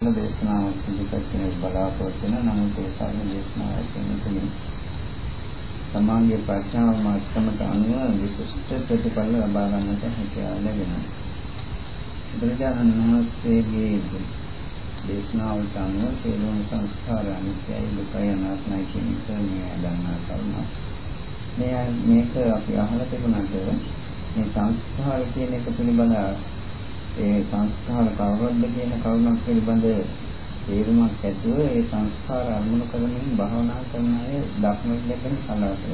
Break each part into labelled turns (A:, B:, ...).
A: දේශනාවක් පිළිපැත් වෙන බලාපොරොත්තු වෙන නමුත් ඒ සාමාන්‍ය දේශනාව ඇසෙන තුලින් තමාගේ ප්‍රඥාව මාත්‍රමට අනුව විශිෂ්ට ප්‍රතිඵල ලබා ගන්නට හැකියාව ලැබෙනවා. බුදුරජාණන් වහන්සේගේ දේශනාවට අනුව සියලුම සංස්කාර අනිත්‍යයි දුකයි අනාත්මයි කියන එක මේ දන්නා කරුණ. මේ මේක අපි අහලා තිබුණාට මේ සංස්කාර කියන එක පිළිබඳ ඒ සංස්කාර කවරක්ද කියන කරුණක් පිළිබඳ තේරුමක් ඇතුව ඒ සංස්කාර අනුමුණු කරමින් භාවනා කරන අය දක්නට ලැබෙන කලාවක.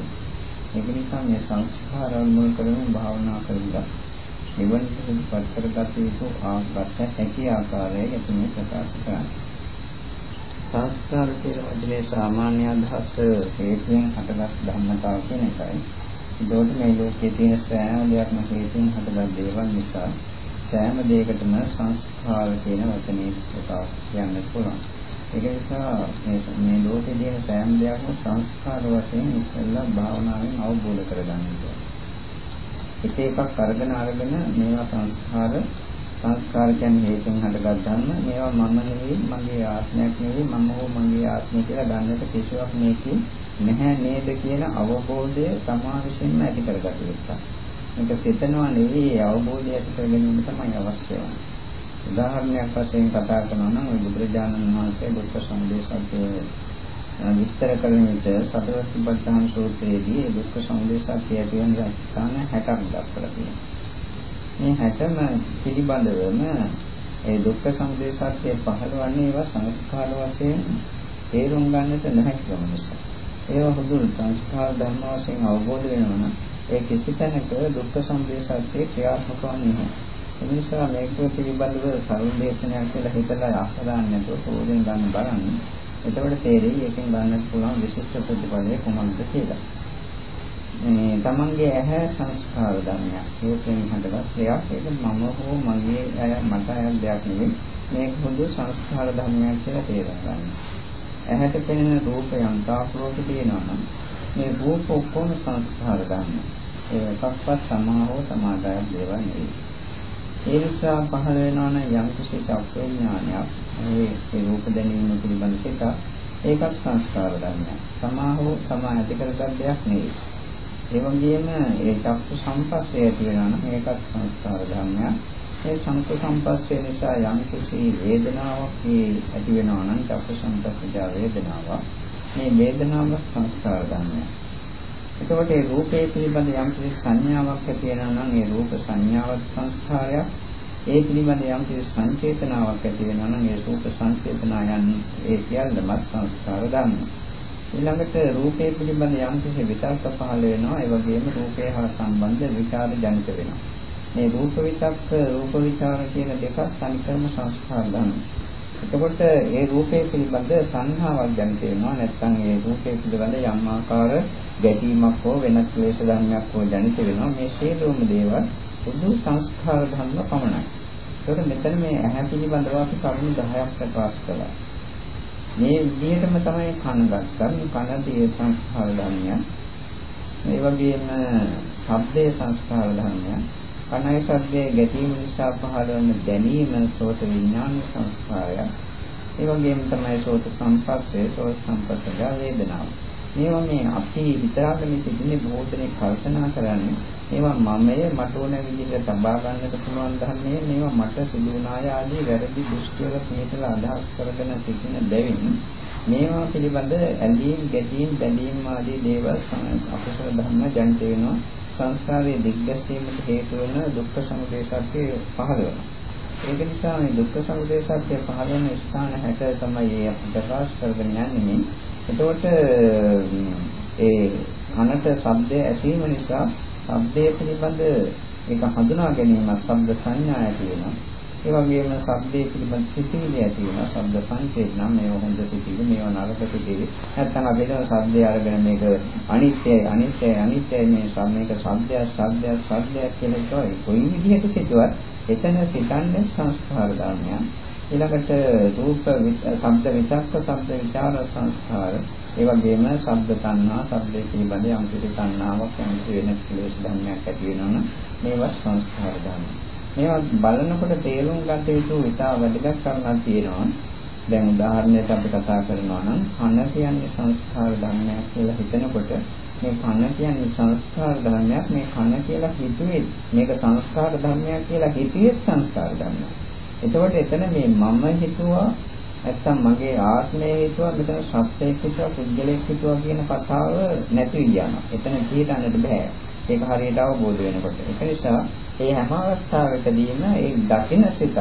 A: ඒක නිසා මේ සංස්කාර අනුමුණු කරමින් භාවනා කරලා නිවනට පත්කරගත යුතු ආකාරය හැකි ආකාරය යතුනේ ප්‍රකාශ කරන්නේ. සංස්කාර කියන වචනේ සාමාන්‍ය අදහස හේතුයෙන් හටගත් ධර්මතාව කියන එකයි. ඒකෝට මේ ලෝකයේ තියෙන සෑම දෙයක්ම හේතුයෙන් හටගත් දේවල් නිසා සෑම දෙයකටම සංස්කාර කියන වචනේ ප්‍රකාශ කියන්න පුළුවන්. ඒක නිසා මේ මේ ලෝකේ තියෙන සෑම දෙයක්ම සංස්කාර වශයෙන් ඉස්සෙල්ලා භාවනාවෙන් අවබෝධ කරගන්න ඕනේ. එක එකක් අරගෙන අරගෙන මේවා සංස්කාර සංස්කාර කියන්නේ හේතුන් හටගත් ධර්ම. මේවා මම නෙවෙයි, මගේ ආත්මයක් නෙවෙයි, මම හෝ මගේ ආත්මය කියලා ගන්නට කිසිවක් මේකේ නැහැ නේද කියන අවබෝධය තමා විසින්ම ඇති කරගත යුතුයි. මේක සිතනවා නෙවෙයි අවබෝධය ඇති කර ගැනීම තමයි අවශ්‍ය වන්නේ. උදාහරණයක් වශයෙන් කතා කරනවා නම් බුදුරජාණන් වහන්සේ දුක්ඛ සමුදය සත්‍ය විස්තර කරන විට සතර සතිපට්ඨාන සූත්‍රයේදී දුක්ඛ සමුදය සත්‍ය ඇති වෙන ස්ථාන 60ක් දක්වලා තියෙනවා. මේ 60ම පිළිබඳවම ඒ දුක්ඛ සමුදය සත්‍ය පහළවන්නේ ඒවා සංස්කාර වශයෙන් තේරුම් ගන්නට නැහැ කියන නිසා. ඒවා හුදු සංස්කාර ධර්ම වශයෙන් අවබෝධ වෙනවා නම් ඒ කිසි තැනක දුක්ඛ සමුදය සත්‍ය ක්‍රියාත්මක වන්නේ නැහැ. ඒ නිසා මේක පිළිබඳව සරුදේශනයක් කියලා හිතලා අහදාන්න නැතුව පොදෙන් ගන්න බලන්න. එතකොට තේරෙයි එකෙන් ගන්නත් පුළුවන් විශිෂ්ට ප්‍රතිපලය කොහොමද කියලා. මේ තමන්ගේ ඇහැ සංස්කාර ධර්මයක්. ඒකෙන් හදගත් දෙයක්. ඒක මම හෝ මගේ ඇය මට ඇය දෙයක් නෙවෙයි. මේක පොදු සංස්කාර ධර්මයක් කියලා තේරුම් ගන්න. ඇහැට පෙනෙන රූපයන් තාප්‍රෝප තියෙනවා නම් මේ රූප ඔක්කොම සංස්කාර ධර්ම. ඒ එකක්වත් සමාහෝ සමාදාය දේවල් නෙවෙයි. ඒ නිසා පහළ වෙනවා නම් යම් කිසි චක්කඥානයක් මේ රූප දැනීම පිළිබඳ සිත ඒකත් සංස්කාර ධර්මයක්. සමාහෝ සමා ඇති කරගත් දෙයක් නෙවෙයි. ඒ වගේම ඒ චක්ක සම්පස්සේ ඇති වෙනවා නම් ඒකත් සංස්කාර ධර්මයක්. ඒ චක්ක සම්පස්සේ නිසා යම් කිසි වේදනාවක් ඇති වෙනවා නම් චක්ක සම්පස්සේ වේදනාවක්. මේ වේදනාව සංස්කාර ධර්මයක්. එතකොට මේ රූපේ පිළිබඳ යම් කිසි සංඥාවක් ඇති වෙනවා නම් ඒ රූප සංඥාවක් සංස්කාරයක්. ඒ පිළිබඳ යම් කිසි සංචේතනාවක් ඇති වෙනවා නම් ඒ රූප සංචේතනායන් ඒ සියල්ලම සංස්කාර ධර්ම. ඊළඟට රූපේ පිළිබඳ යම් කිසි විතර්ක පහළ වෙනවා. ඒ වගේම රූපේ හා සම්බන්ධ විචාර ජනිත වෙනවා. මේ රූප විතක්ක රූප විචාර කියන දෙකත් සංකර්ම සංස්කාර ධර්ම. එතකොට ඒ රූපේ පිළිබඳ සංහාවක් ජනිත වෙනවා නැත්නම් ඒ රූපේ පිළිබඳ යම් ආකාර ගැටීමක් හෝ වෙනත් ක්ලේශ ධර්මයක් හෝ ජනිත වෙනවා මේ සියලුම දේවල් පොදු සංස්කාර ධර්ම පමණයි. ඒකට මෙතන මේ ඇහැ පිළිබඳව අපි කරුණු 10ක් ප්‍රකාශ කළා. මේ විදිහටම තමයි කන ගත්තා. කනදී සංස්කාර ධර්මයක්. ඒ වගේම ශබ්දයේ සංස්කාර ධර්මයක්. කණයි ශබ්දයේ ගැටීම නිසා පහළ වන දැනීම සෝත විඥාන සංස්කාරයක්. ඒ වගේම තමයි සෝත සංපස්සේ සෝත සංපස්සය වේදනාව. මේවා මේ අපි විතරක් මේ තිබුණේ බොහෝ දෙනෙක් කල්පනා කරන්නේ මේවා මමය මට ඕන විදිහට තබා ගන්නට පුළුවන් ධර්මයේ මේවා මට සිදු වුණාය ආදී වැරදි දෘෂ්ටිවල පිටලා අදහස් කරගෙන සිටින බැවින් මේවා පිළිබඳ ඇලීම් ගැටීම් බැඳීම් ආදී දේවල් අකුසල ධර්ම ජනිත වෙනවා සංසාරයේ දිග්ගැසීමට හේතු වෙන දුක්ඛ සමුදය සත්‍ය පහළ වෙනවා. ඒක නිසා මේ දුක්ඛ සමුදය සත්‍ය පහළ වෙන ස්ථාන 60 තමයි ඒ ප්‍රකාශ කරගෙන යන්නේ. එතකොට ඒ කනට ශබ්දය ඇසීම නිසා ශබ්දයේ පිළිබඳ ඒක හඳුනා ගැනීම ශබ්ද සංඥා ඇති වෙනවා. ඒ වගේම ශබ්දයේ පිළිබඳ සිතිවිලි ඇති වෙනවා. ශබ්ද සංකේතන මේ හොඳ සිතිවිලි මේවා නරක සිතිවිලි. නැත්නම් අපි හිතන ශබ්දය අරගෙන මේක අනිත්‍යයි අනිත්‍යයි අනිත්‍යයි මේ මේක ශබ්දය ශබ්දය ශබ්දය කියලා කියයි. කොයි විදිහට සිතුවත් එතන සිතන්නේ සංස්කාර ධර්මයන්. ඊළඟට රූප ශබ්ද විචක්ක ශබ්ද විචාර සංස්කාර ඒ වගේම ශබ්ද තණ්හා ශබ්දේ පිළිබඳ යම් කිසි තණ්හාවක් යම් කිසි වෙන ක්ලේශ ධර්මයක් ඇති වෙනවනම් මේවා සංස්කාර ධර්ම. මේවා බලනකොට තේරුම් ගන්න යුතු ඉතා වැදගත් කරුණක් තියෙනවා. දැන් උදාහරණයක් අපි කතා කරනවා නම් කන කියන්නේ සංස්කාර ධර්මයක් කියලා හිතනකොට මේ කන කියන්නේ සංස්කාර ධර්මයක් මේ කන කියලා හිතුවේ මේක සංස්කාර ධර්මයක් කියලා හිතුවේ සංස්කාර ධර්මයක්. එතකොට එතන මේ මම හිතුවා නැත්තම් මගේ ආත්මය හිතුවා මෙතන සත්‍යයක් හිතුවා පුද්ගලයෙක් හිතුවා කියන කතාව නැති යනවා. එතන කියන්නට බෑ. ඒක හරියට අවබෝධ වෙනකොට. ඒක නිසා මේ හැම අවස්ථාවකදීම ඒ දකින සිතත්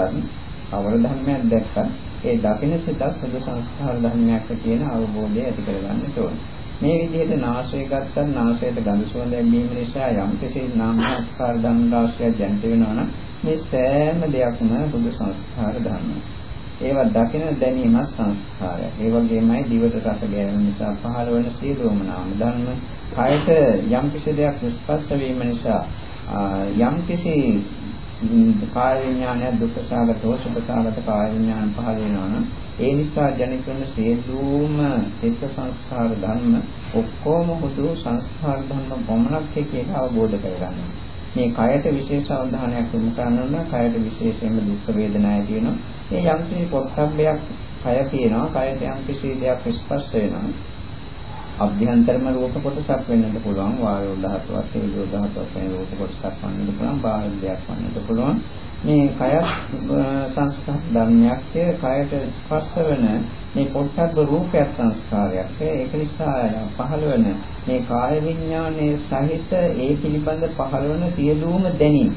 A: අවර ධර්මයක් දැක්කත් ඒ දකින සිතත් සුදු සංස්කාර ධර්මයක් කියන අවබෝධය ඇති කරගන්න ඕනේ. මේ විදිහට නාසය ගත්තත් නාසයට ගඳ සුවඳ ලැබීම නිසා යම් කිසි නාම සංස්කාර ධර්ම රාශියක් ජනිත වෙනවා නම් මේ සෑම දෙයක්ම සුදු සංස්කාර ධර්මයි. ඒවා දකින දැනීම සංස්කාරය. ඒ වගේමයි දිවට රස ගැනීම නිසා පහළ වන සියලුම නාම ධර්ම කයට යම් කිසි දෙයක් ස්පර්ශ වීම නිසා යම් කිසි කාය විඥානය දුක්ඛසාගතව සුඛසාගත කාය විඥාන පහළ වෙනවා නම් ඒ නිසා ජනිත වන සියලුම චිත්ත සංස්කාර ධර්ම ඔක්කොම හුදු සංස්කාර ධර්ම පමණක් කියලා අවබෝධ කරගන්නවා. මේ කයට විශේෂ අවධානයක් යොමු කරනවා කයට විශේෂයෙන්ම දුක් වේදනා ඇති වෙනවා. මේ යම් කිසි පොත්සබ්බයක් කය කියනවා කයට යම් කිසි දෙයක් ස්පර්ශ වෙනවා. අභ්‍යන්තරම රූප කොටසක් වෙන්නත් පුළුවන්. වායෝ ධාතුවක් තේජෝ ධාතුවක් වෙන රූප කොටසක් වන්නත් පුළුවන්. බාහිර දෙයක් වන්නත් පුළුවන්. මේ කය සංස්කාර ධර්මයක් කයට ස්පර්ශ වෙන මේ පොට්ටබ්බ රූපයක් සංස්කාරයක් ඒක නිසා පහළ වෙන මේ කාය විඥානයේ සහිත ඒ පිළිබඳ පහළ වෙන සියලුම දැනීම්.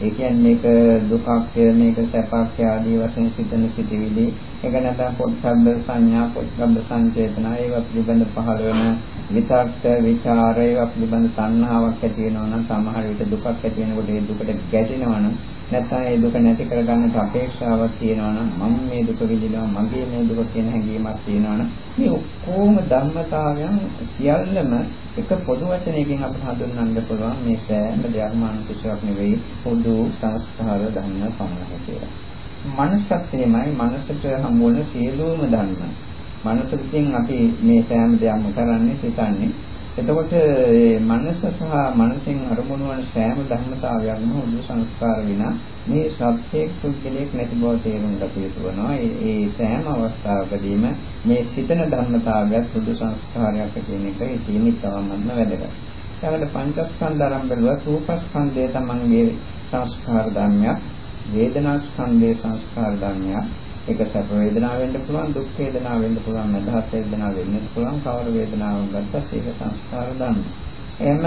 A: ඒ කියන්නේ මේක දුකක් මේක සැපක් ආදී වශයෙන් සිතන සිටිවිලි ඒක නැත්නම් පොට්ටබ්බ සංඥා පොට්ටබ්බ සංචේතනා ඒවා පිළිබඳ පහළ වෙන විතක්ක ਵਿਚාර ඒවා පිළිබඳ තණ්හාවක් ඇති වෙනවා නම් සමහර විට දුකක් ඇති වෙනකොට ඒ දුකට ගැටෙනවා නම් නැත්නම් ඒ දුක නැති කරගන්නට අපේක්ෂාවක් තියෙනවා නම් මම මේ දුක විඳිනවා මගේ මේ දුක කියන හැඟීමක් තියෙනවා නම් මේ ඔක්කොම ධර්මතාවයන් සියල්ලම එක පොදු වචනයකින් අපට හඳුන්වන්න පුළුවන් මේ සෑම දෙයක්ම අනුකූලයක් නෙවෙයි පොදු සංස්කාර ධර්ම පමණයි කියලා. මනසත් එමයයි මනසට හමු වන සියලුම ධර්ම. මනසකින් අපි මේ සෑම දෙයක්ම කරන්නේ සිතන්නේ එතකොට මේ මනස සහ මනසෙන් අරමුණු වන සෑම ධර්මතාවයක්ම උදු සංස්කාර විනා මේ සත්‍යයක් පුද්ගලයක් නැති බව තේරුම් ගත යුතු වෙනවා. ඒ සෑම අවස්ථාවකදීම මේ සිතන ධර්මතාවයත් උදු සංස්කාරයක් කියන එක ඒ තියෙන ඉතාමත්ම වැදගත්. ඊළඟට පංචස්කන්ධ ආරම්භවල රූපස්කන්ධය තමන්ගේ සංස්කාර ධර්මයක්, වේදනා ස්කන්ධයේ සංස්කාර ධර්මයක්, ඒක සැප වේදනාව වෙන්න පුළුවන් දුක් වේදනාව වෙන්න පුළුවන් මදහත් වේදනාව වෙන්න පුළුවන් කවර වේදනාවක් ගත්තත් ඒක සංස්කාර ධර්ම. එහෙම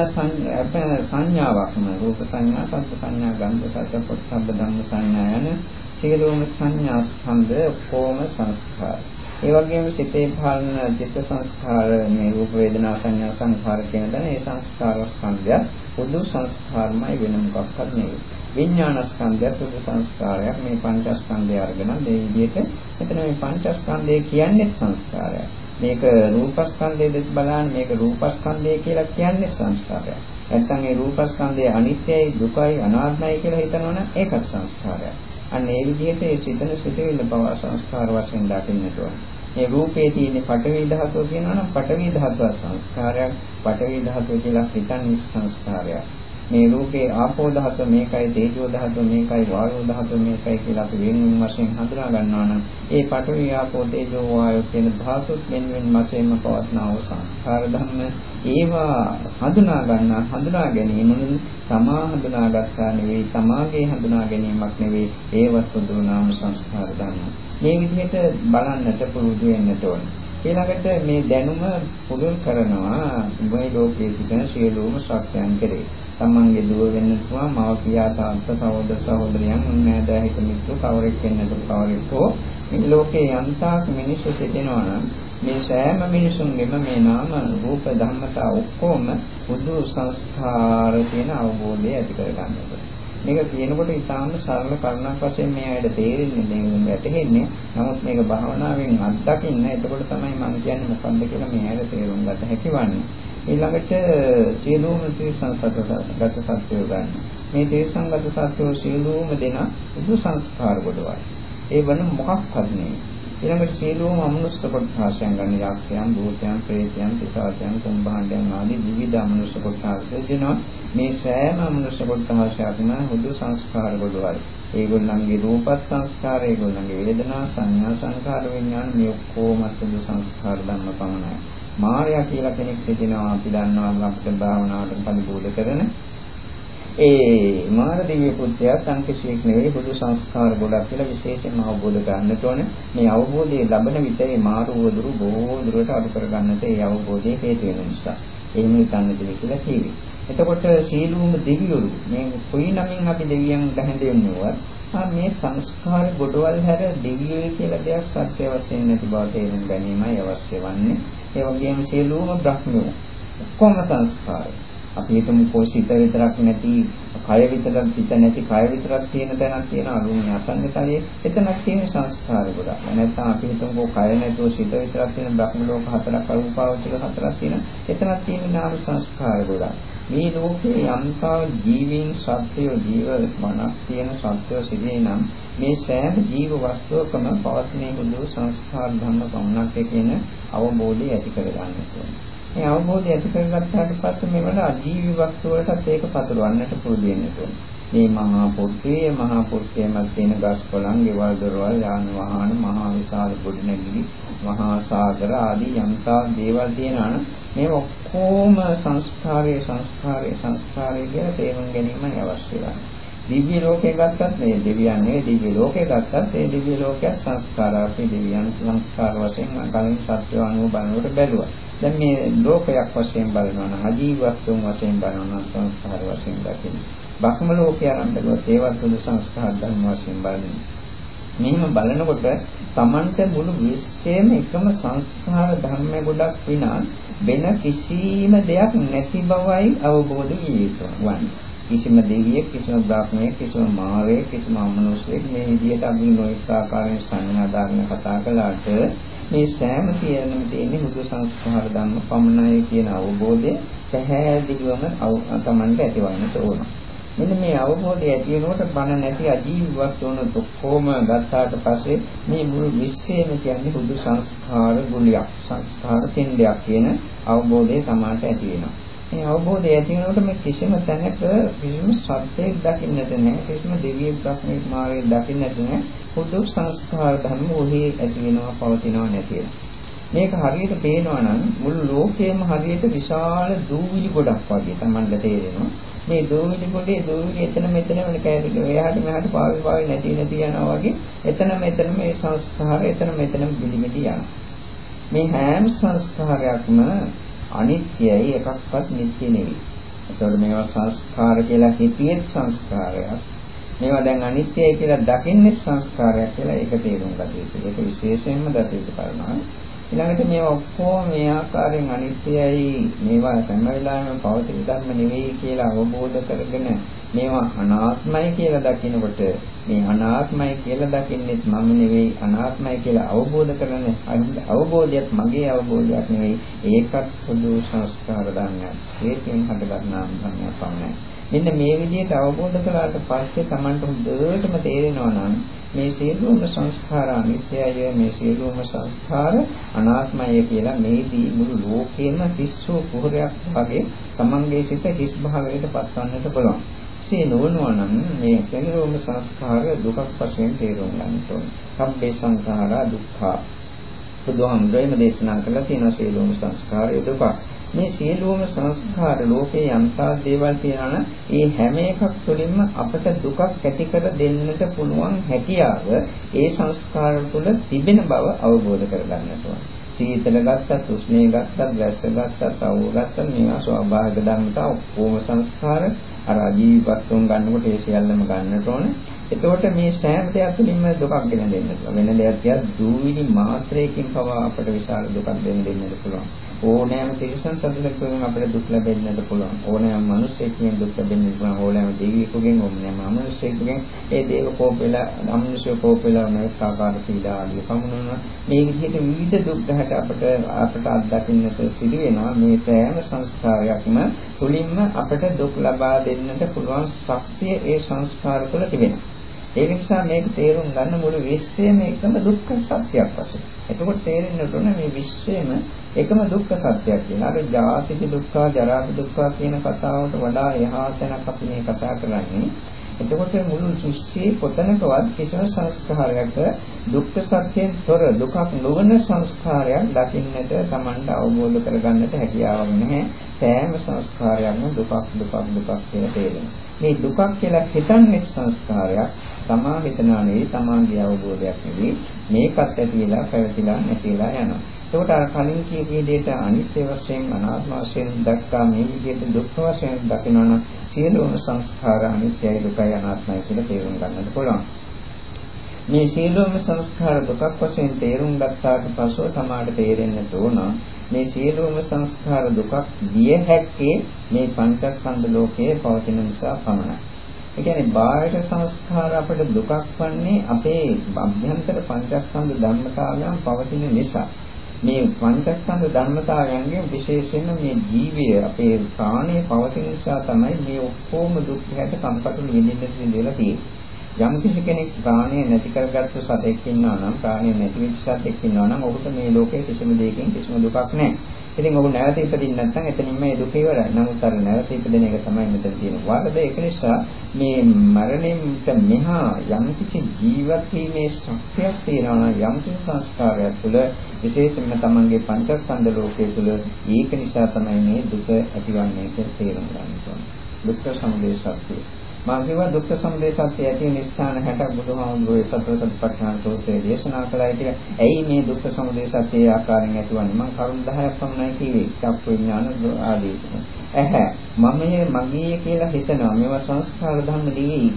A: සංඥාවක්ම රූප සංඥා, පස්ස සංඥා, ගන්ධ සත්‍ය, පොත්සබ්බ ධම්ම සංඥා යන සියලුම සංඥා ස්කන්ධ කොහොම සංස්කාර. ඒ වගේම සිතේ පාලන චිත්ත සංස්කාර මේ රූප වේදනා සංඥා සංඛාර කියන දන ඒ සංස්කාර ස්කන්ධය පොදු සංස්කාරමයි වෙන මොකක්වත් නෙවෙයි. විඥානස්කන්ධය සුදු සංස්කාරයක් මේ පංචස්කන්ධය අරගෙන මේ විදිහට එතන මේ පංචස්කන්ධය කියන්නේ සංස්කාරයක්. මේක රූපස්කන්ධය දෙස් බලන්න මේක රූපස්කන්ධය කියලා කියන්නේ සංස්කාරයක්. නැත්නම් මේ රූපස්කන්ධය අනිත්‍යයි දුකයි අනාත්මයි කියලා හිතනවනම් ඒකත් සංස්කාරයක්. අන්න ඒ විදිහට ඒ සිතන සිතවිල්ල බව සංස්කාර වශයෙන් දකින්නට ඕන. මේ රූපේ තියෙන පඨවි ධාතුව කියනවා නම් පඨවි ධාතුව සංස්කාරයක්. පඨවි ධාතුව කියලා හිතන්නේ සංස්කාරයක්. මේ රූපේ ආපෝ ධාතුව මේකයි තේජෝ ධාතුව මේකයි වායෝ ධාතුව මේකයි කියලා අපි වෙනින් වශයෙන් හඳුනා ගන්නවා නම් ඒ පඨවි ආපෝ තේජෝ වායෝ කියන ධාතු වෙනින් වශයෙන්ම පවත්නා වූ සංස්කාර ධර්ම ඒවා හඳුනා ගන්න හඳුනා ගැනීමෙන් තමා හඳුනාගත්තා නෙවෙයි තමාගේ හඳුනා ගැනීමක් නෙවෙයි ඒවත් පොදු නාම සංස්කාර ධර්ම. මේ විදිහට බලන්නට පුරුදු වෙන්නට ඕනේ. ඊළඟට මේ දැනුම පුරුදු කරනවා මේ ලෝකයේ සිටින සියලුම සත්‍යයන් කෙරේ. තමන්ගේ දුව වෙන්න පුළුවන්, මාව පියා තාත්තා සහෝදර සහෝදරයන්, නෑදෑ හිත මිත්‍ර කවරෙක් වෙන්නද කවරෙක් හෝ මේ ලෝකේ යන්තාක් මිනිස්සු සිටිනවා නම් මේ සෑම මිනිසුන්ගෙම මේ නාම රූප ධම්මතා ඔක්කොම බුදු සංස්කාර කියන අවබෝධය ඇති කර ගන්නවා. මේක කියනකොට ඉතාම සරල කරුණක් වශයෙන් මේ අයට තේරෙන්නේ මේ වැටහෙන්නේ. නමුත් මේක භාවනාවෙන් අත්දකින්න එතකොට තමයි මම කියන්නේ මොකන්ද කියලා මේ අයට තේරුම් ගන්න හැකිවන්නේ. ඊළඟට සියලුම තිරසංගත සත්‍යය ගන්න. මේ තිරසංගත සත්‍යය සියලුම දෙන උදු සංස්කාර කොටවයි. ඒ වන මොකක්වත් නෙවෙයි. ඊළඟට සියලුම අමනුෂ්‍ය කොටසයන් ගන්න යක්ෂයන්, භූතයන්, ප්‍රේතයන්, පිසාචයන්, කුම්භාණ්ඩයන් ආදී විවිධ අමනුෂ්‍ය කොටස් දෙනවා. මේ සෑම අමනුෂ්‍ය කොටසයක්ම හුදු සංස්කාර කොටවල්. ඒගොල්ලන්ගේ රූපත් සංස්කාර, ඒගොල්ලන්ගේ වේදනා, සංඥා, සංකාර, විඥාන මේ ඔක්කොම හුදු සංස්කාර ධර්ම පමණයි. මායя කියලා කෙනෙක් සිටිනවා අපි දන්නවා අපිට භාවනාවට පරිපූර්ණ කරන ඒ මාර දිව්‍ය පුත්‍රයා සංකේෂයක් නෙවෙයි බුදු සංස්කාර ගොඩක් කියලා විශේෂයෙන්ම අවබෝධ කරගන්නට ඕනේ. මේ අවබෝධය ලැබෙන විට මේ මාරු වදුරු බොහෝ දුරට අඩු කරගන්නට ඒ අවබෝධය හේතු වෙන නිසා. එහෙම හිතන්න දෙවි කියලා කිව්වේ. එතකොට සීලුම දෙවියෝ මේ කොයි නමින් අපි දෙවියන් දැහැඳෙන්නේවත් මේ සංස්කාර ගොඩවල් හැර දෙවියෝ කියලා දෙයක් සත්‍ය වශයෙන් නැති බව තේරුම් ගැනීමයි අවශ්‍ය වන්නේ. ඒ වගේම සියලුම බ්‍රහ්මෝ ඔක්කොම සංස්කාරයි. අපි හිතමු කොසිත විතරක් නැති කය විතරක් සිත නැති කය විතරක් තියෙන තැනක් තියෙන අරුණ්‍ය අසංගතලයේ එතනක් තියෙන සංස්කාර ගොඩක්. නැත්නම් අපි හිතමු කය නැතුව සිත විතරක් තියෙන බ්‍රහ්ම ලෝක හතරක් අරූපාවචර හතරක් තියෙන එතනක් තියෙන නාම සංස්කාර ගොඩක්. මේ ලෝකේ යම්තා ජීවීන් සත්‍යය ජීව මනක් තියෙන සත්‍යය සිදුවේ නම් මේ සෑම ජීව වස්තුවකම පවතින බුදු සංස්කාර ධර්ම පමණක් කියන අවබෝධය ඇති කරගන්න ඕනේ. මේ අවබෝධය ඇති කරගත්තාට පස්සේ මේවල අජීවී වස්තු වලටත් ඒක පතුරවන්නට පුරුදු වෙන්න ඕනේ. මේ මහා පොට්ටේ මහා පොට්ටේමත් තියෙන ගස් කොළන්, ගෙවල් දොරවල්, යාන වාහන, මහා විශාල ගොඩනැගිලි, මහා සාගර ආදී යම්තා දේවල් තියෙනවා නම් මේ ඔක්කොම සංස්කාරයේ සංස්කාරයේ සංස්කාරයේ කියලා තේරුම් ගැනීමයි අවශ්‍ය වෙන්නේ. දිව්‍ය ලෝකේ ගත්තත් මේ දෙවියන් නෙවෙයි දිව්‍ය ලෝකේ ගත්තත් ඒ දිව්‍ය ලෝකයේ සංස්කාර අපි දෙවියන් සංස්කාර වශයෙන් කලින් සත්‍ය අනුව බලනකොට බැලුවා. දැන් මේ ලෝකයක් වශයෙන් බලනවා නම් අජීවත්වම් වශයෙන් බලනවා නම් සංස්කාර වශයෙන් දකින්න. බ්‍රහ්ම ලෝකය ආරම්භකව ඒවත් බුදු සංස්කාර ධර්ම වශයෙන් බලන්නේ. මෙහෙම බලනකොට Tamante මුළු විශ්වයේම එකම සංස්කාර ධර්ම ගොඩක් විනා වෙන කිසිම දෙයක් නැති බවයි අවබෝධ විය යුතු වන්නේ. කිසිම දෙවියෙක් කිසිම බ්‍රහ්මයෙක් කිසිම මාරයෙක් කිසිම අමනුෂ්‍යෙක් මේ විදිහට අපි නොඑක ආකාරයෙන් සංඥා දාගෙන කතා කළාට මේ සෑම කියනම තියෙන්නේ බුදු සංස්කාර ධර්ම පමණයි කියන අවබෝධය පැහැදිලිවම තමන්ට ඇතිවන්නට ඕන. මෙන්න මේ අවබෝධය ඇති වෙනකොට බණ නැති අජීවී වස්තුන ඔක්කොම ගත්තාට පස්සේ මේ මුළු විශ්වයම කියන්නේ බුදු සංස්කාර ගුලියක් සංස්කාර කෙන්දයක් කියන අවබෝධය තමාට ඇති වෙනවා. මේ අවබෝධය ඇති වෙනකොට මේ කිසිම තැනක කිසිම සත්‍යයක් දකින්නට නැහැ. කිසිම දෙවියෙක් ප්‍රශ්නයක් මාර්ගයක් දකින්නට නැහැ. පොදු සංස්කාර ධර්ම ඔහි ඇති වෙනවා පවතිනවා නැති මේක හරියට පේනවා නම් මුළු ලෝකයේම හරියට විශාල දූවිලි ගොඩක් වගේ තමයි තේරෙනවා. මේ දූවිලි ගොඩේ දූවිලි එතන මෙතන වෙන කෑලි එහාට මෙහාට පාවි පාවි නැති නැති යනවා වගේ එතන මෙතන මේ සංස්කාර එතන මෙතන පිළිමිටි යනවා. මේ හැම සංස්කාරයක්ම අනිත්‍යයි එකක්වත් නිට්ටය නෙවෙයි. ඒතකොට මේවා සංස්කාර කියලා හිතියෙත් සංස්කාරයක්. මේවා දැන් අනිත්‍යයි කියලා දකින්නේ සංස්කාරයක් කියලා ඒක තේරුම් ගත යුතුයි. ඒක විශේෂයෙන්ම දත යුතු කාරණාවක්. ඊළඟට මේ ඔක්කොම මේ ආකාරයෙන් අනිත්‍යයි මේවා හැම වෙලාවෙම පවතින ධර්ම නෙවෙයි කියලා අවබෝධ කරගෙන මේවා අනාත්මයි කියලා දකිනකොට මේ අනාත්මයි කියලා දකින්නේ මම නෙවෙයි අනාත්මයි කියලා අවබෝධ කරන අවබෝධයක් මගේ අවබෝධයක් නෙවෙයි. ඒකත් පොදු සංස්කාර ධර්මයක්. ඒකෙන් හටගන්නා ධර්මයක් පමණයි. මෙන්න මේ විදිහට අවබෝධ කළාට පස්සේ Tamanට හොඳටම තේරෙනවා නම් මේ සියලුම සංස්කාර අනිත්‍යය මේ සියලුම සංස්කාර අනාත්මය කියලා මේදී මුළු ලෝකෙම තිස්සෝ කුහරයක් වගේ Tamanගේ සිත හිස් භාවයට පත්වන්නට පුළුවන්. එසේ නොවනවා නම් මේ සියලුම සංස්කාර දුකක් වශයෙන් තේරුම් ගන්න ඕනේ. සම්බේ සංඛාරා දුක්ඛා. බුදුහාමුදුරේම දේශනා කළා තියෙන සියලුම සංස්කාරය දුකක්. මේ සියලුම සංස්කාර ලෝකේ යම්තා දේවල් තියෙනවා ඒ හැම එකක් තුළින්ම අපට දුකක් ඇති කර දෙන්නට පුළුවන් හැකියාව ඒ සංස්කාර තුළ තිබෙන බව අවබෝධ කරගන්නට ඕන. සීතල ගත්තත්, උෂ්ණේ ගත්තත්, වැස්ස ගත්තත්, අවුව ගත්තත් මේවා ස්වභාවික ධර්මතා ඔක්කොම සංස්කාර අර ජීවිතත්වම් ගන්නකොට ඒ සියල්ලම ගන්නට ඕනේ. එතකොට මේ සෑම දෙයක් තුළින්ම දුකක් ගෙන දෙන්නට වෙන දෙයක් තියා දූවිලි මාත්‍රයකින් පවා අපට විශාල දුකක් දෙන්න දෙන්නට පුළුවන්. ඕනෑම තිරිසන් සතුටකින් අපිට දුක් ලැබෙන්නට පුළුවන්. ඕනෑම මිනිසෙකින් දුක් ලැබෙන්නට පුළුවන්. ඕනෑම දෙවියෙකුගෙන් ඕනෑම අමනුෂ්‍යයෙකුගෙන් ඒ දේව කෝපෙලා අමනුෂ්‍ය කෝපෙලා නැත් ආකාර පීඩා ආදී සමුනන මේ විදිහට විවිධ දුක් ගැට අපට අපට අත්දකින්නට සිදු වෙනවා. මේ සෑම සංස්කාරයක්ම තුලින්ම අපට දුක් ලබා දෙන්නට පුළුවන් ශක්තිය ඒ සංස්කාර තුළ තිබෙනවා. ඒ නිසා මේක තේරුම් ගන්න මුළු විශ්වයම එකම දුක්ඛ සත්‍යයක් වශයෙන්. එතකොට තේරෙන්න ඕන මේ විශ්වයම එකම දුක්ඛ සත්‍යයක් කියලා. අර ජාතික දුක්ඛ, ජරාක දුක්ඛ කියන කතාවට වඩා එහා තැනක් අපි මේ කතා කරන්නේ. එතකොට මුළු සෘෂ්ටියේ කොතනකවත් කිසිම සංස්කාරයක දුක්ඛ සත්‍යයෙන් තොර දුකක් නොවන සංස්කාරයක් දකින්නට Tamanට අවබෝධ කරගන්නට හැකියාවක් නැහැ. සෑම සංස්කාරයක්ම දුකක් දුකක් දුකක් කියලා තේරෙනවා. මේ දුකක් කියලා හිතන්නේ සංස්කාරයක් තමා හිතනවා නෙවෙයි තමාගේ අවබෝධයක් නෙවෙයි මේකත් ඇතිලා පැවතිලා නැතිලා යනවා. එතකොට අර කලින් කිය විදිහට අනිත්‍ය වශයෙන් අනාත්ම වශයෙන් දැක්කා මේ විදිහට දුක් වශයෙන් දකිනවනම් සියලුම සංස්කාර අනිත්‍යයි දුකයි අනාත්මයි කියලා තේරුම් ගන්නට පුළුවන්. මේ සියලුම සංස්කාර දුකක් වශයෙන් තේරුම් ගත්තාට පසුව තමාට තේරෙන්න ඕන මේ සියලුම සංස්කාර දුකක් දිය හැක්කේ මේ පංචස්කන්ධ ලෝකයේ පවතින නිසා පමණයි. ඒ කියන්නේ බාහිර සංස්කාර අපට දුකක් වන්නේ අපේ අභ්‍යන්තර පංචස්කන්ධ ධර්මතාවයන් පවතින නිසා. මේ පංචස්කන්ධ ධර්මතාවයන්ගෙන් විශේෂයෙන්ම මේ ජීවය අපේ ප්‍රාණය පවතින නිසා තමයි මේ ඔක්කොම දුක් හැට සම්පතුළු විඳින්න දෙලා තියෙන්නේ. යම් කිසි කෙනෙක් ප්‍රාණය නැති කරගත්තු සතෙක් ඉන්නවා නම් ප්‍රාණය නැති වෙච්ච සතෙක් ඉන්නවා නම් ඔහුට මේ ලෝකේ කිසිම දෙයකින් කිසිම දුකක් නැහැ. ඉතින් ඔහු නැවත ඉපදින්න නැත්නම් එතනින්ම මේ දුක ඉවරයි. නමුත් අර නැවත ඉපදෙන එක තමයි මෙතන තියෙන වරද. ඒක නිසා මේ මරණයට මෙහා යම් කිසි ජීවත් වීමේ ශක්තියක් තියෙනවා නම් යම් කිසි සංස්කාරයක් තුළ විශේෂයෙන්ම තමන්ගේ පංචස්කන්ධ ලෝකයේ තුළ ඒක නිසා තමයි මේ දුක ඇතිවන්නේ කියලා තේරුම් ගන්න ඕනේ. දුක්ඛ සමුදය සත්‍යය. මා කියවා දුක්ඛ සමුදය සත්‍ය ඇති වෙන ස්ථාන 60ක් බුදුහාමුදුරුවෝ සතර සතිපට්ඨාන සූත්‍රයේ දේශනා කළා කියලා. ඇයි මේ දුක්ඛ සමුදය සත්‍ය ආකාරයෙන් ඇතිවන්නේ? මම කරුණු 10ක් පමණයි කිව්වේ. චක්ක විඥාන ආදී. ඇහැ මමයේ මගේ කියලා හිතනවා. මේවා සංස්කාර ධර්ම නෙවෙයි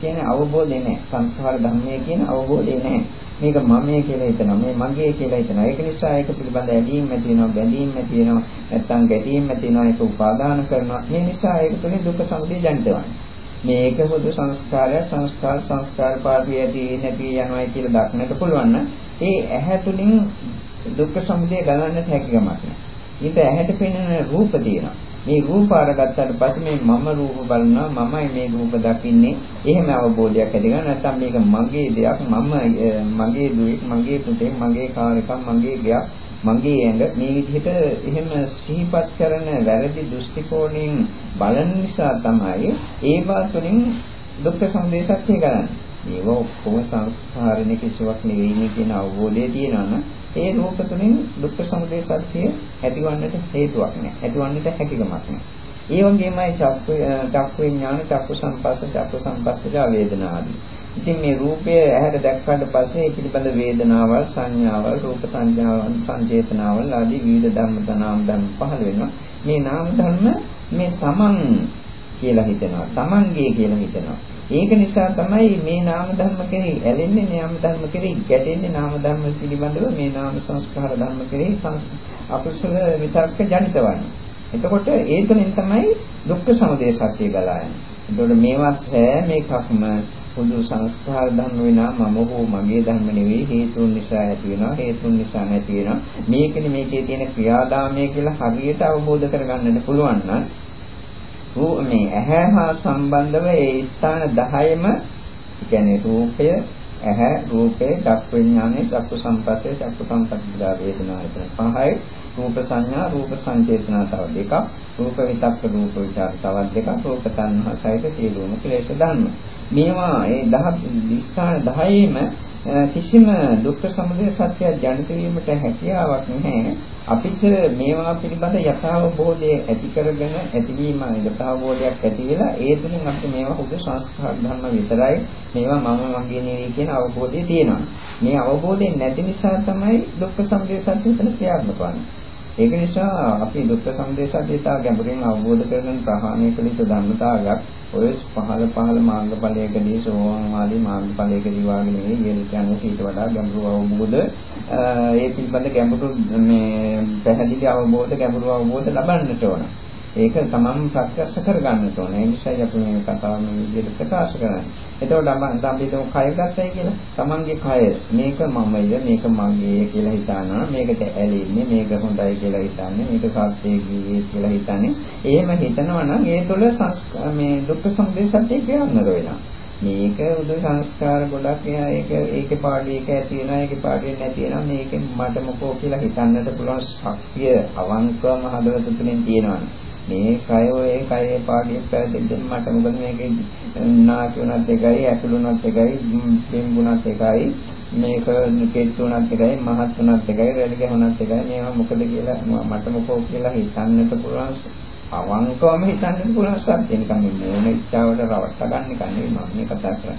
A: කියන අවබෝධය නැහැ. සංස්කාර ධර්මයේ කියන අවබෝධය නැහැ. මේක මමයේ කියලා හිතනවා. මේ මගේ කියලා හිතනවා. ඒක නිසා ඒක පිළිබඳ ඇලීම් ඇති වෙනවා, බැඳීම් ඇති වෙනවා, නැත්නම් ගැටීම් ඇති වෙනවා, ඒක උපාදාන කරනවා. මේ නිසා ඒක තුළින් දුක්ඛ සමුදය ජනිත වෙනවා. මේක පොදු සංස්කාරය සංස්කාර සංස්කාර පාපී ඇති නැති යනවායි කියලා දක්නට පුළුවන් නම් ඒ ඇහැ තුලින් දුක්ඛ සමුදය ගලන්නට හැකියාවක් නැහැ. ඊට ඇහැට පෙනෙන රූප තියෙනවා. මේ රූප අරගත්තාට පස්සේ මේ මම රූප බලනවා මමයි මේ රූප දකින්නේ එහෙම අවබෝධයක් ඇති ගන්න නැත්නම් මේක මගේ දෙයක් මම මගේ දුවේ මගේ පුතේ මගේ කාර් එකක් මගේ ගයක් මගේ ඇඟ මේ විදිහට එහෙම සිහිපත් කරන වැරදි දෘෂ්ටි කෝණයෙන් බලන නිසා තමයි ඒ වාතුලින් දුක්ඛ සංදේශක් කරන්නේ. මේව ඔක්කොම සංස්කාරණේ කිසිවක් නෙවෙයි කියන අවබෝධය තියෙනවා නම් ඒ රූප තුළින් දුක්ඛ සමුදය සත්‍ය ඇතිවන්නට හේතුවක් නැහැ. ඇතිවන්නට හැකියාවක් නැහැ. ඒ වගේමයි චක්ක චක්ක විඥාන, චක්ක සංපස්ස, චක්ක සංපස්සජ වේදනා ආදී. ඉතින් මේ රූපය ඇහැට දැක්කට පස්සේ ඒ පිළිබඳ වේදනාවල්, සංඥාවල්, රූප සංඥාවල්, සංජේතනාවල් ආදී විවිධ ධර්ම තනාම් ධර්ම පහළ වෙනවා. මේ නාම ධර්ම මේ තමන් කියලා හිතනවා. තමන්ගේ කියලා හිතනවා. ඒක නිසා තමයි මේ නාම ධර්ම කෙරෙහි ඇලෙන්නේ නාම ධර්ම කෙරෙහි ගැටෙන්නේ නාම ධර්ම පිළිබඳව මේ නාම සංස්කාර ධර්ම කෙරෙහි අකුසල විතර්ක ජනිතවන්නේ. එතකොට ඒ තුළින් තමයි දුක්ඛ සමුදය සත්‍ය ගලා යන්නේ. එතකොට මේවත් හැම එකක්ම පොදු සංස්කාර ධර්ම වෙනා මම හෝ මගේ ධර්ම නෙවෙයි හේතුන් නිසා ඇති වෙනවා හේතුන් නිසා නැති වෙනවා. මේකනේ මේකේ තියෙන ක්‍රියාදාමය කියලා හරියට අවබෝධ කරගන්නට පුළුවන් නම් මේ ඇහැ හා සම්බන්ධව ඒ ස්ථාන 10ම කියන්නේ රූපය ඇහැ රූපේ චක්ක විඥානේ චක්ක සම්පස්සේ චක්ක සම්පස්සිදා වේදනා එතන පහයි. රූප සංඥා රූප සංචේතනා තව දෙකක් රූප විතක්ක රූප විචාර තවත් දෙකක් රූප තණ්හා සහිත සියලුම ක්ලේශ ධර්ම මේවා ඒ 10 ස්ථාන 10ෙම කිසිම දුක්ඛ සමුදය සත්‍ය ජනිත වීමට හැකියාවක් නැහැ. අපිට මේවා පිළිබඳ යථාබෝධය ඇති කරගෙන ඇතිවීම යථාබෝධයක් ඇති වෙලා ඒ තුලින් අපිට මේවා හුදු සංස්කාර ධර්ම විතරයි මේවා මම මගේ නෙවෙයි කියන අවබෝධය තියෙනවා. මේ අවබෝධය නැති නිසා තමයි දුක්ඛ සමුදය සත්‍ය උතන ක්‍රියාත්මක වන්නේ. ඒක නිසා අපි දුක්ඛ සමුදයසත්‍යතා ගැඹුරින් අවබෝධ කරගෙන ප්‍රහාණය කළ යුතු ධර්මතාවයක් ඔය පහළ පහළ මාර්ගඵලයකදී සෝවාන් ආදී මාර්ගඵලයකදී වාගේ නෙවෙයි ඊළ කියන්නේ ඊට වඩා ගැඹුරු අවබෝධ ඒ පිළිබඳ ගැඹුරු මේ පැහැදිලි අවබෝධ ගැඹුරු අවබෝධ ලබන්නට ඕන. ඒක තමන් ප්‍රත්‍යක්ෂ කරගන්නට ඕනේ. ඒ නිසායි අපි මේ කතාව මේ විදිහට ප්‍රකාශ කරන්නේ. එතකොට අපි හිතමු කය ගත්තයි කියලා. තමන්ගේ කය මේක මමය, මේක මගේ කියලා හිතනවා. මේකට ඇලෙන්නේ, මේක හොඳයි කියලා හිතන්නේ, මේක සත්‍යයේ ජීවේ කියලා හිතන්නේ. එහෙම හිතනවා නම් ඒ තුළ මේ දුක්ඛ සමුදය සත්‍ය ක්‍රියාත්මක වෙනවා. මේක උදු සංස්කාර ගොඩක් එහා ඒක ඒකේ පාඩි එක ඇති වෙනවා ඒකේ පාඩි නැති වෙනවා මේකෙන් මට මොකෝ කියලා හිතන්නට පුළුවන් ශක්තිය අවංකවම හදවත තුළින් තියෙනවානේ මේ කය ඔය කයේ පාඩියක් පැදෙන්න මට මොකද මේකේ නාකියුණත් එකයි ඇතුළුණත් එකයි බිම්බුණත් එකයි මේක කෙට්ටුණත් එකයි මහත් උනත් එකයි රැලි ගහනත් එකයි. මේවා මොකද කියලා මට මොකෝ කියලා හිතන්නට පුළුවන් අවංකවම හිතන්න පුළුවන් සත්‍ය. නිකන් මේ මොන ඉච්ඡාවට රවට්ට ගන්න කන්නේ මම මේ කතා කරන්නේ.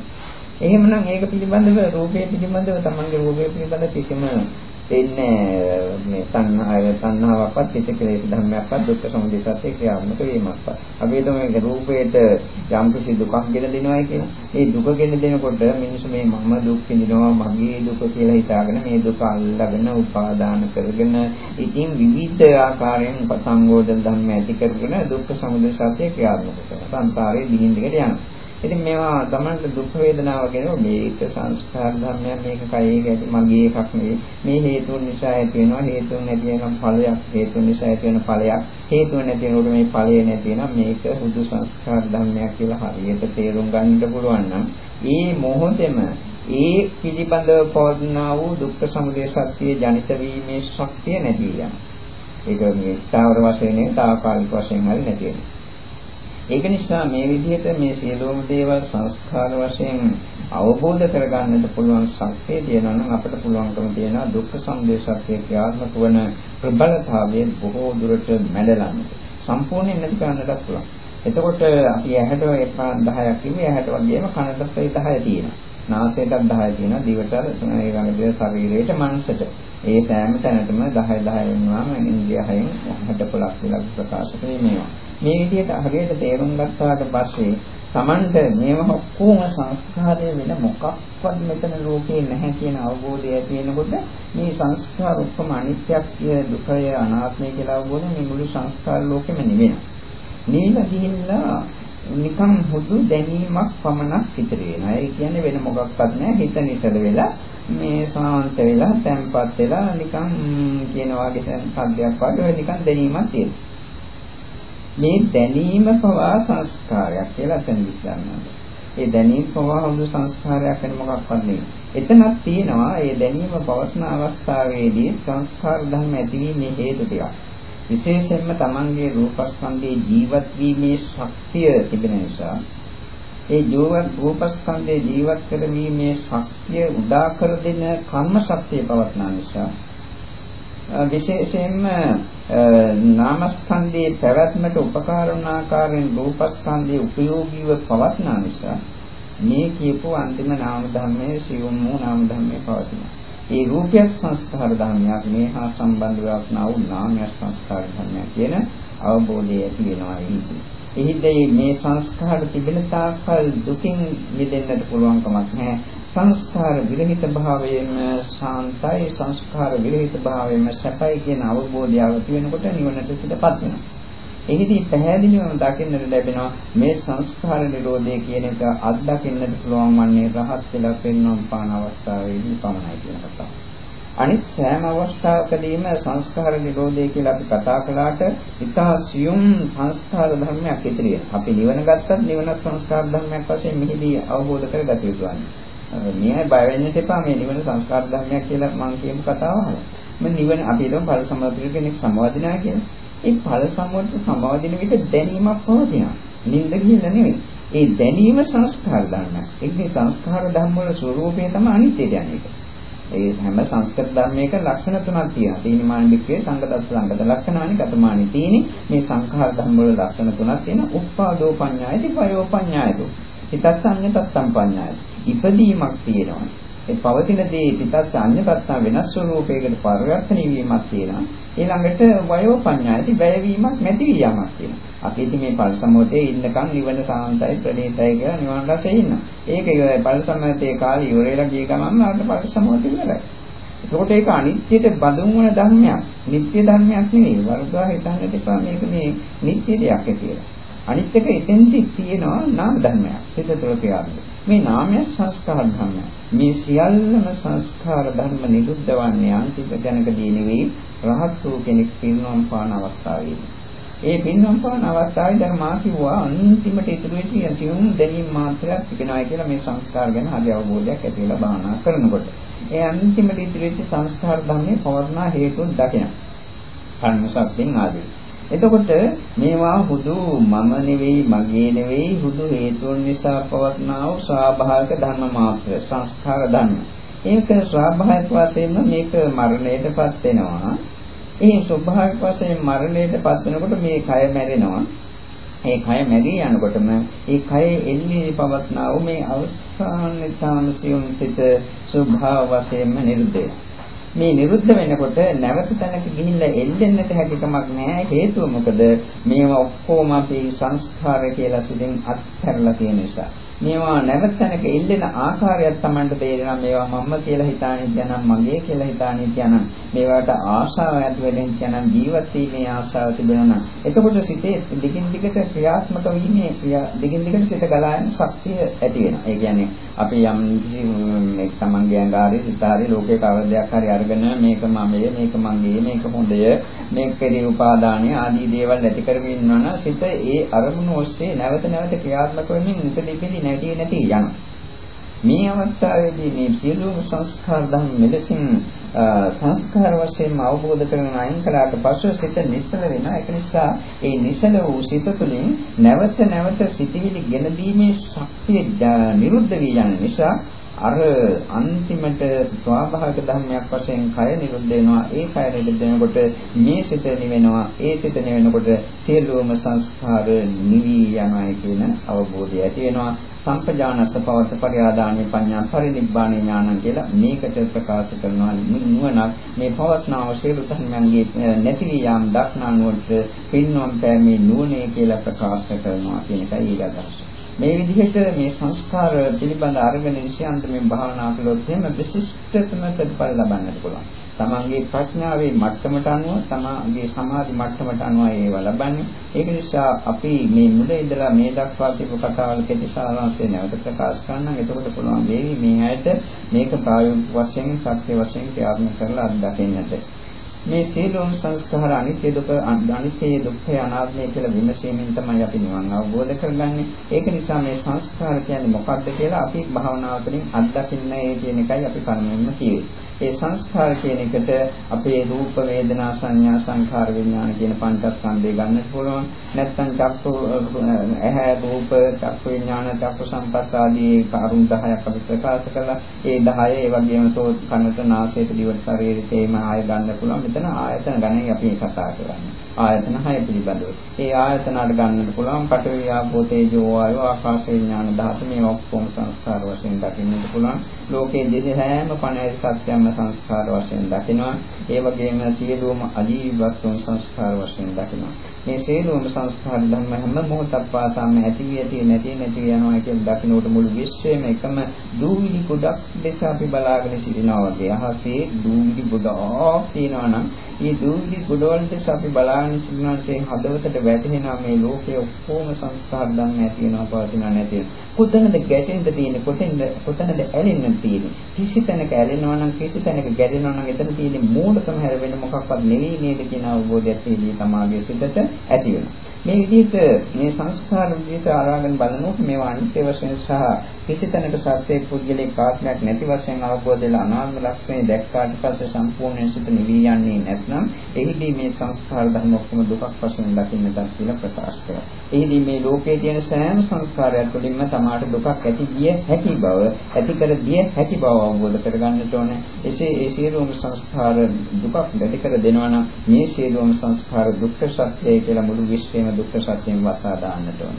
A: එහෙමනම් ඒක පිළිබඳව රූපේ පිළිබඳව තමන්ගේ රූපේ පිළිබඳ කිසිම දෙන්නේ මේ සංහාය සංහාවක්වත් පිට කෙලෙස් ධර්මයක්වත් දුක්ඛ සමුදය සත්‍ය ක්‍රියාත්මක වීමක්වත්. අපි හිතමු රූපේට යම් කිසි දුකක් ගෙන දෙනවායි කියලා. ඒ දුක ගෙන දෙනකොට මිනිස්සු මේ මම දුක් විඳිනවා මගේ දුක කියලා හිතාගෙන මේ දුක අල්ලගෙන උපාදාන කරගෙන ඉතින් විවිධ ආකාරයෙන් සංගෝධන ධර්ම ඇති කරගෙන දුක්ඛ සමුදය සත්‍ය ක්‍රියාත්මක කරනවා. සංසාරේ දිගින් දිගට යනවා. ඉතින් මේවා තමන්ට දුක් වේදනාව කියනවා මේක සංස්කාර ධර්මයක් මේක කයේ ඇති මගේ එකක් නෙවෙයි. මේ හේතුන් නිසා ඇති වෙනවා. හේතුන් නැති වෙනම් ඵලයක් හේතුන් නිසා ඇති වෙන ඵලයක්. හේතුන් නැති වෙනකොට මේ ඵලය නැති වෙනම් මේක හුදු සංස්කාර ධර්මයක් කියලා හරියට තේරුම් ගන්නට පුළුවන් නම් ඒ මොහොතේම ඒ පිළිබඳව පවර්ණා වූ දුක්ඛ සමුදය සත්‍ය ජනිත වීමේ ශක්තිය නැති යනවා ඒක මේ ස්ථාවර වශයෙන් තාවකාලික වශයෙන් හරි නැති වෙනවා. ඒක නිසා මේ විදිහට මේ සියලුම දේවල් සංස්කාර වශයෙන් අවබෝධ කරගන්නට පුළුවන් ශක්තිය තියෙනවා නම් අපිට පුළුවන්කම තියෙනවා දුක්ඛ සමුදය සත්‍ය ක්‍රියාත්මක වන ප්‍රබලතාවයෙන් බොහෝ දුරට මැඩලන්න. සම්පූර්ණයෙන් නැති කරන්නට පුළුවන්. එතකොට අපි ඇහැට එපා 10ක් කිව්වේ ඇහැට වගේම කනටත් 10 තියෙනවා. නාසයටත් 10 තියෙනවා දිවට ඒ වගේ ශරීරයට මනසට. ඒ සෑම තැනටම 10 10 වෙනවාම ඉන්දියා හයෙන් 60 පොලක් විලක් ප්‍රකාශ කරේ මේවා. මේ විදිහට හරියට තේරුම් ගත්තාට පස්සේ Tamanට මේව ඔක්කොම සංස්කාරය වෙන මොකක්වත් මෙතන ලෝකේ නැහැ කියන අවබෝධය ඇති වෙනකොට මේ සංස්කාර ඔක්කොම අනිත්‍යය දුකය අනාත්මය කියලා අවබෝධය මේ මුළු සංස්කාර ලෝකෙම නෙවෙයි. නීල ගිහිල්ලා නිකන් හුදු දැනීමක් පමණක් ඉතිරි වෙනවා. ඒ කියන්නේ වෙන මොකක්වත් නැහැ. හිත නිසල වෙලා මේ සාන්ත වෙලා තැම්පත් වෙලා නිකන් කියන වගේ සද්දයක් වගේ නිකන් දැනීමක් තියෙනවා. මේ දැනීම පවා සංස්කාරයක් කියලා තැන්විස් ගන්නවා. ඒ දැනීම පවා හුදු සංස්කාරයක් වෙන මොකක්වත් නෙවෙයි. එතනක් තියෙනවා ඒ දැනීම පවස්න අවස්ථාවේදී සංස්කාර ධර්ම ඇතිවීමේ හේතු ටිකක්. විශේෂයෙන්ම Tamanගේ රූපස්කන්ධයේ ජීවත් වීමේ ශක්තිය තිබෙන නිසා ඒ ජීවත් රූපස්කන්ධයේ ජීවත් කරවීමේ ශක්තිය උදා කර දෙන කර්ම ශක්තිය පවත්නා නිසා විශේෂයෙන්ම නාමස්කන්ධයේ පැවැත්මට උපකාර වන ආකාරයෙන් රූපස්කන්ධයේ උපයෝගීව පවත්නා නිසා මේ කියපු අන්තිම නාම ධර්මයේ සියුම් වූ නාම ධර්මයේ පවතිනවා. ඒ රූපය සංස්කාර ධර්මයක් මේ හා සම්බන්ධ වස්නා වූ නාමය සංස්කාර ධර්මයක් කියන අවබෝධය ඇති වෙනවා ඉන්නේ. එහිදී මේ සංස්කාර තිබෙන තාක්කල් දුකින් මිදෙන්නට පුළුවන් කමක් නැහැ. සංස්කාර විරහිත භාවයෙන් ශාන්තයි සංස්කාර විරහිත භාවයෙන් සැපයි කියන අවබෝධය අවති වෙනකොට නිවනට සිටපත් වෙනවා. එහිදී පැහැදිලිවම දකින්නට ලැබෙනවා මේ සංස්කාර නිරෝධය කියන එක අත්දකින්නට පුළුවන් වන්නේ රහත් වෙලා පෙන්වන පාන අවස්ථාවේදී පමණයි කියන කතාව. අනිත් සෑම අවස්ථාවකදීම සංස්කාර නිරෝධය කියලා අපි කතා කළාට ඉතා සියුම් සංස්කාර ධර්මයක් ඉදිරිය. අපි නිවන ගත්තත් නිවන සංස්කාර ධර්මයක් වශයෙන් මෙහිදී අවබෝධ කරගත යුතුයි. මේ බය වෙන්නට එපා මේ නිවන සංස්කාර ධර්මයක් කියලා මම කියමු කතාව අහලා. මම නිවන අපි හිතමු ඵල සම්පූර්ණ කෙනෙක් සමාදිනා කියලා. ඒ ඵල සම්පූර්ණ සමාදින විට දැනීමක් පවතිනවා. නින්ද කියලා නෙවෙයි. ඒ දැනීම සංස්කාර ධර්මයක්. ඒකේ සංස්කාර ධර්ම වල ස්වરૂපය තමයි අනිත්‍ය දැනෙක. ඒ හැම සංස්කෘත ධර්මයක ලක්ෂණ තුනක් තියෙනවා. තීනමානිකයේ සංගතත් සංගත ලක්ෂණානි ගතමානි තීනි මේ සංඛාර ධර්ම වල ලක්ෂණ තුනක් තියෙනවා. උප්පාදෝ පඤ්ඤායති පයෝ පඤ්ඤායතෝ. හිතත් සංයතත් සම්පඤ්ඤායති. ඉපදීමක් තියෙනවා. ඒ පවතින දේ පිටත් අඤ්ඤතත්න වෙනස් ස්වરૂපයකට පරිවර්තන වීමක් තියෙනවා. ඊළඟට වයෝ පඤ්ඤායති වැයවීමක් නැති වීමක් තියෙනවා. අපි ඉතින් මේ පරිසමෝතේ ඉන්නකම් නිවන සාන්තයි ප්‍රණීතයි කියලා නිවන් රසෙ ඉන්නවා. ඒක ඉවරයි පරිසමෝතේ කාලේ ඉවරලා ගිය ගමන් ආන්න පරිසමෝතේ ඉවරයි. එතකොට ඒක අනිත්‍යයට බඳුන් වන ධර්මයක්. නිත්‍ය ධර්මයක් නෙවෙයි. වර්ගා හිතන්නට එපා මේක මේ නිත්‍ය දෙයක් කියලා. අනිත් එක එතෙන්දි තියෙනවා නාම ධර්මයක්. හිත තුළ ක්‍රියාත්මක. මේ නාමය සංස්කාර ධර්මය. මේ සියල්ලම සංස්කාර ධර්ම නිරුද්ධ වන්නේ අන්තිම දැනකදී නෙවෙයි රහත් වූ කෙනෙක් පිරිනොම් පාන අවස්ථාවේදී. ඒ පින්නම් පාන අවස්ථාවේ දැන් මා කිව්වා අන්තිමට ඉතුරු වෙච්ච සියුම් දැනීම් මාත්‍රයක් තිබෙනවා කියලා මේ සංස්කාර ගැන හරි අවබෝධයක් ඇති වෙලා භාවනා කරනකොට. ඒ අන්තිමට ඉතුරු වෙච්ච සංස්කාර ධර්මයේ පවර්ණා හේතුන් දකිනවා. කර්ම සත්‍යෙන් ආදී. එතකොට මේවා හුදු මම නෙවෙයි මගේ නෙවෙයි හුදු හේතුන් නිසා පවත්නා වූ ස්වාභාවික ධර්ම මාත්‍ර සංස්කාර ධර්ම. ඒක ස්වාභාවික වශයෙන්ම මේක මරණයටපත් වෙනවා. ඒ ස්වභාවික වශයෙන් මරණයටපත් වෙනකොට මේ කය මැරෙනවා. ඒ කය මැරී යනකොටම ඒ කයේ එල්ලී පවත්නා වූ මේ අවස්ථාන්නේ තාමසියුම් සිට ස්වභාව වශයෙන්ම නිරුද්ධ මේ නිරුද්ධ වෙනකොට නැවත තැනක ගිහිල්ලා එල්ලෙන්නට හැකියාවක් නැහැ. හේතුව මොකද? මේවා ඔක්කොම අපි සංස්කාර කියලා සිදින් අත්හැරලා තියෙන නිසා. මේවා නැවතනක ඉල්ලෙන ආකාරයක් Tamanට තේරෙනවා. මේවා මම කියලා හිතානේ කියනම් මගේ කියලා හිතානේ කියනම් මේවට ආශාව ඇති වෙමින් කියනම් ජීවත් වීමේ ආශාව තිබෙනවා එතකොට සිතේ දිගින් දිගට ක්‍රියාත්මක වීමේ ක්‍රියා දිගින් දිගට සිත ගලා යන ශක්තිය ඇති වෙනවා. ඒ කියන්නේ අපි යම් කිසි තමන්ගේ අංගාරේ සිතාරේ ලෝකේ කවරදයක් හරි අරගෙන මේක මමයේ මේක මගේ මේක හොඳය මේක කෙරේ උපාදානය ආදී දේවල් ඇති කරගෙන ඉන්නවනම් සිත ඒ අරමුණු ඔස්සේ නැවත නැවත ක්‍රියාත්මක වෙමින් උපදෙකෙදි නැති නැති යනවා. මේ අවස්ථාවේදී මේ සියලුම සංස්කාර ධර්ම මෙලෙසින් සංස්කාර වශයෙන් අවබෝධ කරගෙන අයින් කළාට පස්ව සිත නිස්සල වෙනවා. ඒක නිසා ඒ නිසල වූ සිත තුළින් නැවත නැවත සිටිවිලි ගෙන දීමේ ශක්තිය නිරුද්ධ වී යන නිසා අර අන්තිමට ස්වාභාවික ධර්මයක් වශයෙන් කය නිරුද්ධ වෙනවා. ඒ කය නිරුද්ධ වෙනකොට මේ සිත නිවෙනවා. ඒ සිත නිවෙනකොට සියලුම සංස්කාර නිවි යනවායි කියන අවබෝධය ඇති වෙනවා. සම්පජානස්ස පවත පරිආදානීය පඤ්ඤා පරිනිබ්බාණේ ඥානං කියලා මේකට ප්‍රකාශ කරනවා. නුවණක් මේ පවත්නාව සියලු ධර්මයන්ගේ නැති යාම් දක්නා නුවණට පින්නම් පෑමේ නුවණේ කියලා ප්‍රකාශ කරනවා කියන එකයි ඊට අදහස. මේ විදිහට මේ සංස්කාර පිළිබඳ අරගෙන ඉසියන්තමින් භාවනා කළොත් එහෙම විශිෂ්ටතම ප්‍රතිඵල ලබන්නට පුළුවන්. තමන්ගේ ප්‍රඥාවේ මට්ටමට අනුව තමන්ගේ සමාධි මට්ටමට අනුව ඒව ලබන්නේ. ඒක නිසා අපි මේ මුල ඉඳලා මේ දක්වා තිබු කතාවල කෙටි සාරාංශය නැවත ප්‍රකාශ කරන්න. එතකොට පුළුවන් වේවි මේ ඇයට මේක ප්‍රායෝගික වශයෙන් සත්‍ය වශයෙන් ක්‍රියාත්මක කරලා අත්දකින්නට. මේ සීලෝම සංස්කාර අනිත්‍ය දුක අනිත්‍ය දුක්ඛ අනාත්මය කියලා විමසීමෙන් තමයි අපි නිවන් අවබෝධ කරගන්නේ. ඒක නිසා මේ සංස්කාර කියන්නේ මොකක්ද කියලා අපි භාවනාව තුළින් අත්දකින්නේ කියන එකයි අපි කර්මයෙන්ම කියේ. ඒ සංස්කාර කියන එකට අපේ රූප වේදනා සංඥා සංඛාර විඥාන කියන පංචස්කන්ධය ගන්නට පුළුවන්. නැත්නම් චක්කු ඇහැ රූප චක්කු විඥාන චක්කු සම්පත් ආදී කරුණු 10ක් අපි ප්‍රකාශ කළා. ඒ 10 ඒ වගේම සෝත් කනට නාසයට දිවට ශරීරයට ඒම ආය ගන්න පුළුවන්. මෙතන ආයතන ගණන් අපි කතා කරන්නේ. ආයතන 6 පිළිබඳව. ඒ ආයතන අඩ ගන්නට පුළුවන් පඨවි ආපෝ තේජෝ වායෝ ආකාශ විඥාන ධාතු මේ ඔක්කොම සංස්කාර වශයෙන් දකින්නට පුළුවන්. ලෝකයේ දෙහි හැම පණේ සත්‍යම සංස්කාර වශයෙන් දකිනවා. ඒ වගේම සියලුම අජීවත්වන සංස්කාර වශයෙන් දකිනවා. මේ සියලුම සංස්කාර ධර්ම හැම මොහොතක් පාසාම ඇති වී ඇති නැති නැති යනවා කියන දකින්නට මුළු විශ්වයම එකම දූවිලි ගොඩක් දෙස අපි බලාගෙන සිටිනවා වගේ. අහසේ දූවිලි ගොඩක් තියෙනවා නම් මේ දූවිලි ගොඩවලට අපි බලාගෙන සිටිනාසේ හදවතට වැටෙනවා මේ ලෝකයේ ඔක්කොම සංස්කාර ධර්ම ඇති වෙනවා පවතිනවා නැති වෙනවා. කොතනද ගැටෙන්න තියෙන්නේ කොතනද කොතනද ඇලෙන්න තියෙන්නේ කිසි තැනක ඇලෙනවා නම් කිසි තැනක ගැටෙනවා නම් එතන තියෙන්නේ මූලකම හැර වෙන මොකක්වත් නෙවෙයි නේද කියන අවබෝධයක් තියෙන්නේ තමාගේ සිතට ඇති වෙනවා මේ විදිහට මේ සංස්කාර විදිහට ආරාගෙන බලනකොට මේවා අනිත්‍ය වශයෙන් සහ කිසි තැනක සත්‍යයේ පුද්ගලික ආත්මයක් නැති වශයෙන් අවබෝධ වෙලා අනාත්ම ලක්ෂණය දැක්කාට පස්සේ සම්පූර්ණයෙන් සිත නිවි යන්නේ නැත්නම් එහිදී මේ සංස්කාර ධර්ම ඔක්කොම දුකක් වශයෙන් දකින්නට කියලා ප්‍රකාශ කරනවා. එහිදී මේ ලෝකයේ තියෙන සෑම සංස්කාරයක් තුළින්ම තමාට දුකක් ඇති දිය හැකි බව, ඇති කර දිය හැකි බව අවබෝධ කරගන්නට ඕනේ. එසේ ඒ සියලුම සංස්කාර දුකක් ඇති කර දෙනවා නම් මේ සියලුම සංස්කාර දුක්ඛ සත්‍යය කියලා මුළු විශ්වයම දුක්ඛ සත්‍යයෙන් වසා දාන්නට ඕන.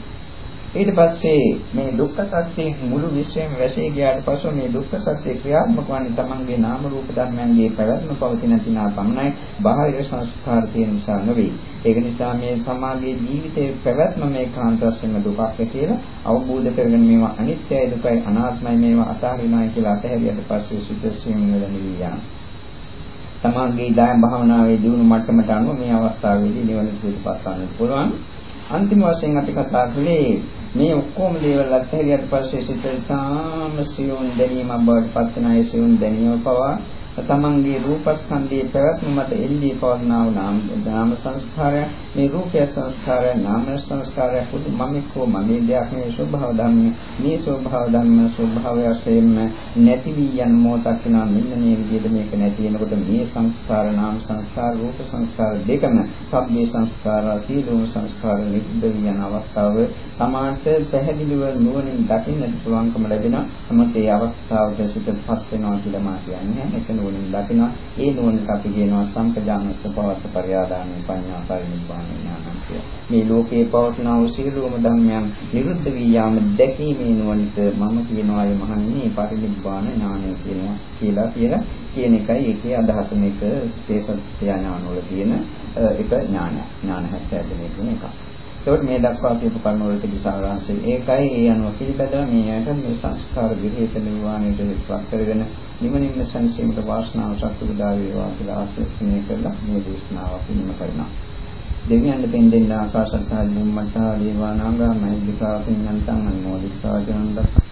A: ඊට පස්සේ මේ දුක්ඛ සත්‍යයෙන් මුළු විශ්වයම වැසී ගියාට පස්ව මේ දුක්ඛ සත්‍ය ක්‍රියාත්මක වන්නේ තමන්ගේ නාම රූප ධර්මයන්ගේ පැවැත්ම පවතින තිනා පමණයි බාහිර සංස්කාර තියෙන නිසා නෙවෙයි. ඒක නිසා මේ සමාගයේ ජීවිතයේ පැවැත්ම මේ කාන්ත වශයෙන් දුකක් කියලා අවබෝධ කරගෙන මේවා අනිත්‍යයි දුකයි අනාත්මයි මේවා අතහරිනවායි කියලා අතහැරියට පස්සේ සුද්ධස්වයෙන් වෙලෙන්නේ යනවා. තමාගේ දායම් භාවනාවේ දියුණු මට්ටමට අනුව මේ අවස්ථාවේදී නිවන පිටපත් ගන්නත් පුළුවන්. අන්තිම වශයෙන් අපි කතා කළේ මේ ඔක්කොම දේවල් අත්හැරියට පස්සේ සිත තාම සියුම් දැනීමක් බවට පත් වෙන අය සියුම් දැනීම පවා තමන්ගේ රූපස්කන්ධයේ පැවැත්ම මත එල්ලී පවර්ණා වූ නාම නාම සංස්කාරය මේ රූපය සංස්කාරය නාම සංස්කාරය පුදු මමිකෝ මමේ දෙයක් මේ ස්වභාව ධර්ම මේ ස්වභාව ධර්ම ස්වභාවය වශයෙන්ම නැති වී යන මොහොතක් වෙනවා මෙන්න මේ විදිහට මේක නැති වෙනකොට මේ සංස්කාර නාම සංස්කාර රූප සංස්කාර දෙකම සබ්බේ සංස්කාර සීලෝම සංස්කාර නිරුද්ධ වී යන අවස්ථාව තමාට පැහැදිලිව නුවණින් දකින්නට පුළුවන්කම ලැබෙනවා. නමුත් ඒ අවස්ථාවට සිතපත් වෙනවා කියලා මා කියන්නේ. ඒක නුවණින් දකිනවා. ඒ නුවණට අපි කියනවා සංකජාන ස්වභාවත පරියාදානයේ පඤ්ඤා පරිනිබ්බාන ඥානං කියලා. මේ ලෝකේ පවතින වූ සියලුම ධර්මයන් නිරුද්ධ වී යාම දැකීමේ නුවණට මම කියනවා ඒ මහන්නේ පරිනිබ්බාන ඥානය කියනවා කියලා කියලා කියන එකයි ඒකේ අදහස මේක තේසත් ඥාන වල තියෙන එක ඥානය. ඥාන 70 කියන එකක්. ඒකට මේ දක්වා කියපු කර්ම වලට විසාරාංශය ඒකයි ඒ අනුව පිළිපදව මේ ඇයට මේ සංස්කාර විහෙත නිර්වාණයට විස්වාස කරගෙන නිමනින්ම සංසීමට වාසනාව ශක්තිය දා වේවා කියලා ආශිර්වාද කරලා මේ දේශනාව පිළිම කරනවා. දෙවියන් දෙපෙන් දෙන්න ආකාශත්තා බුම්මත්තා දේවානාගා මහිද්దికා පින්නන්තං අනුමෝදිතා ජනන්දක්